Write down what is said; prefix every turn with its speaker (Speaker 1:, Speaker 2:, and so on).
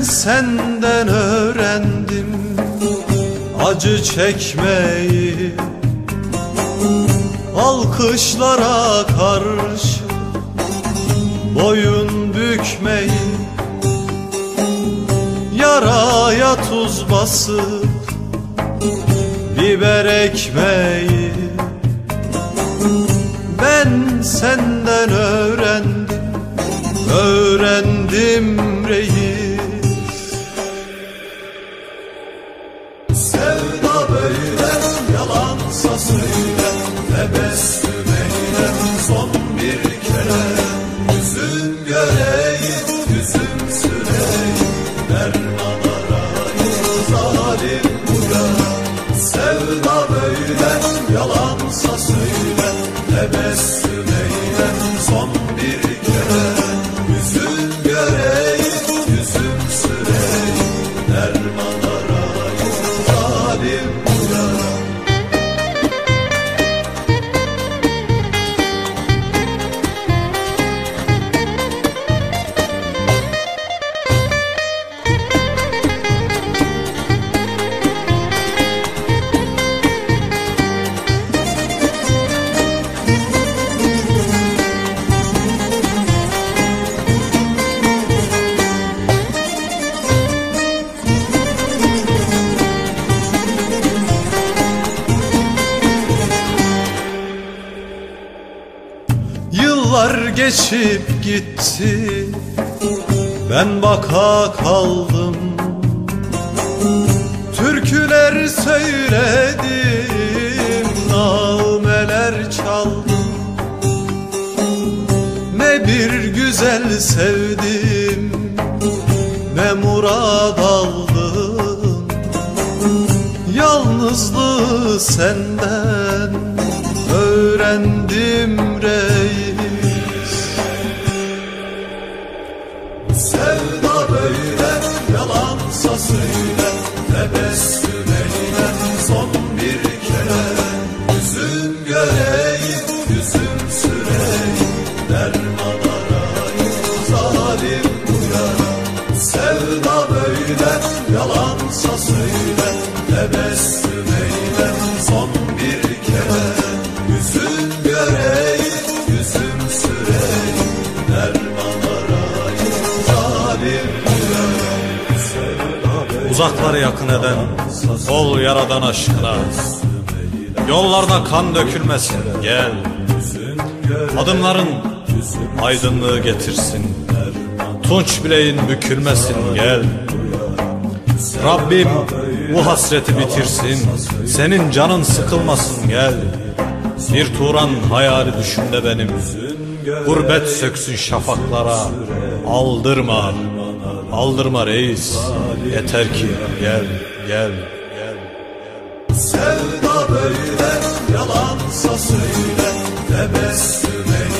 Speaker 1: senden öğrendim acı çekmeyi. Alkışlara karşı boyun bükmeyi. Yaraya tuz basıp biber ekmeyi. Ben senden öğrendim, öğrendim reis söyle Tebessüm eyle son bir kere Yüzün göreyim, yüzüm süreyim. Derman arayım, zalim bu yara Sevda böyle Yıllar geçip gitti. Ben baka kaldım. Türküler söyledim Nağmeler çaldım. Ne bir güzel sevdim Ne murad aldım. Yalnızlığı senden öğrendim söyle Tebessüm eyle son bir kere. Yüzün göreyim, yüzüm süreyim. Derman arayım, zalim bu yara Sevda böyle yalansa söyle Tebessüm
Speaker 2: Uzakları yakın eden ol yaradan aşkına. Yollarda kan dökülmesin gel. Adımların aydınlığı getirsin. Tunç bileğin bükülmesin gel. Rabbim bu hasreti bitirsin. Senin canın sıkılmasın gel. Bir Turan hayali düşümde benim. Gurbet söksün şafaklara Aldırma Aldırma reis. Yeter ki gel gel gel.
Speaker 1: Sevda böyle yalansa söyle Tebessüm eyle